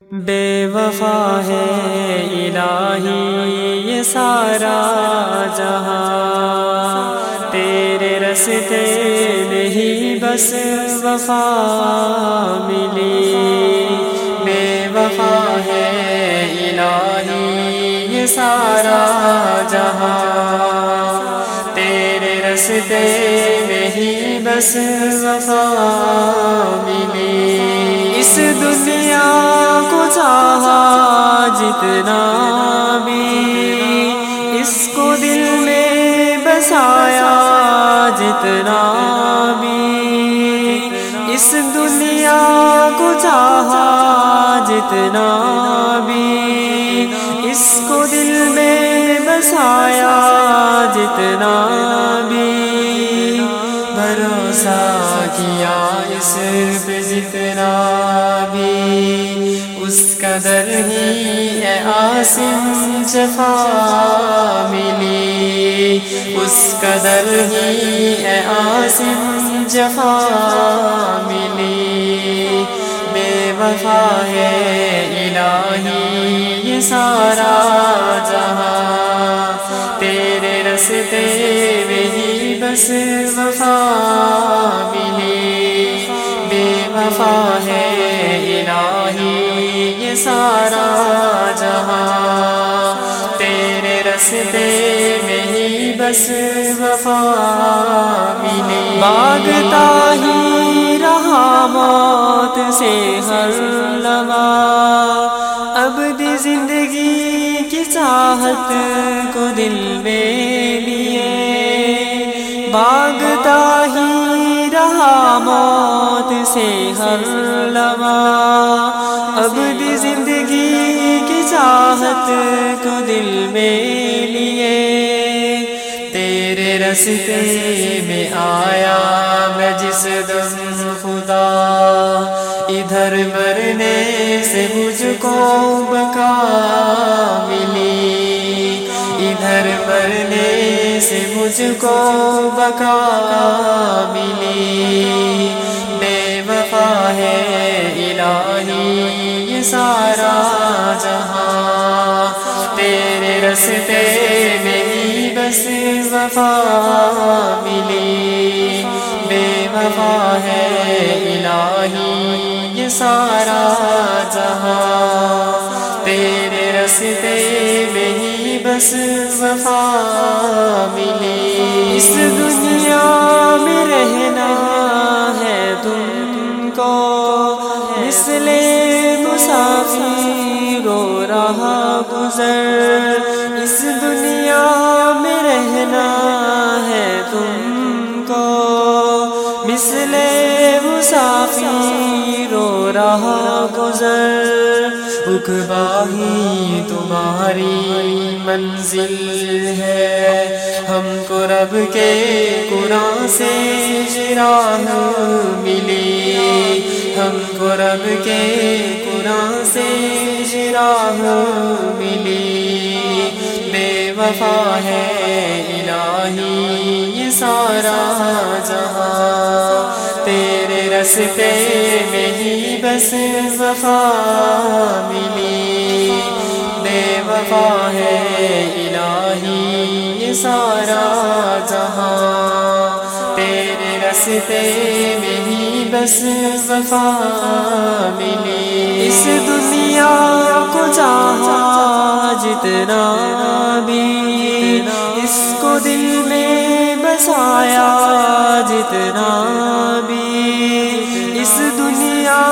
بے وفا ہے الہی یہ سارا جہاں تیرے رستے نہیں بس وفا ملی۔ بے وفا ہے الہی یہ سارا جہاں تیرے رستے نہیں بس وفا ملی۔ جتنا بھی اس کو دل میں بسایا، جتنا بھی اس دنیا کو چاہا، جتنا بھی اس کو دل میں بسایا، جتنا بھی بھروسہ کیا اس پہ جتنا بھی قدر ہی اے آسم جفا ملی۔ اس قدر ہی اے آسم جفا ملی۔ بے وفا ہے الہی یہ سارا جہاں۔ تیرے رستے میں ہی بس وفا ملی۔ بے وفا ہے سارا جہاں تیرے رستے میں ہی بس وفا ملی۔ باغتا ہی رہا موت سے ہر لگا اب دی زندگی کی چاہت کو دل میں لیے۔ باغتا ہی رہا موت کو دل میں لیے، تیرے رستے میں آیا میں جس دم خدا۔ ادھر مرنے سے مجھ کو بکا ملی۔ ادھر مرنے سے مجھ کو بکا تیرے رستے بس وفا ملی۔ بے وفا ہے الہی یہ سارا جہاں۔ تیرے رستے میں ہی بس وفا ملی۔ اس دنیا میں رہنا ہے تم کو۔ مثل مسافر رو رہا گزر۔ اکباہی تمہاری منزل ہے۔ ہم کو رب کے قرآن سے جراح ملی۔ ہم کو رب کے قرآن سے جراح ملی۔ بے ہے الہی، یہ سارا جہاں تیرے رستے میں ہی بس وفا ملی۔ بے وفا ہے الہی، یہ سارا جہاں تیرے رستے میں ہی بس وفا ملی۔ اس دنیا کو چاہا جتنا دل میں بسایا جتنا بھی اس دنیا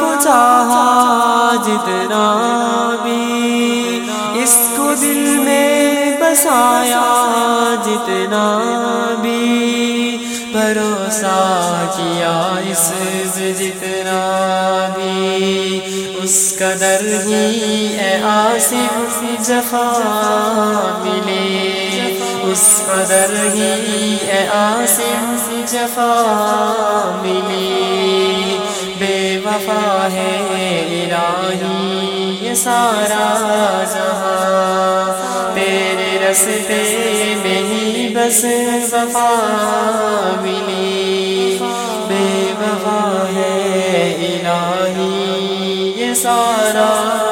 کو چاہا، جتنا بھی اس کو دل میں بسایا جتنا بھی بھروسہ کیا اس جتنا بھی اس قدر ہی اے آصف جفا ملی۔ اس قدر ہی اے آصف جفا ملی۔ بے وفا ہے الہی یہ سارا جہاں۔ تیرے رستے میں ہی بس وفا ملی۔ بے وفا ہے الہی یہ سارا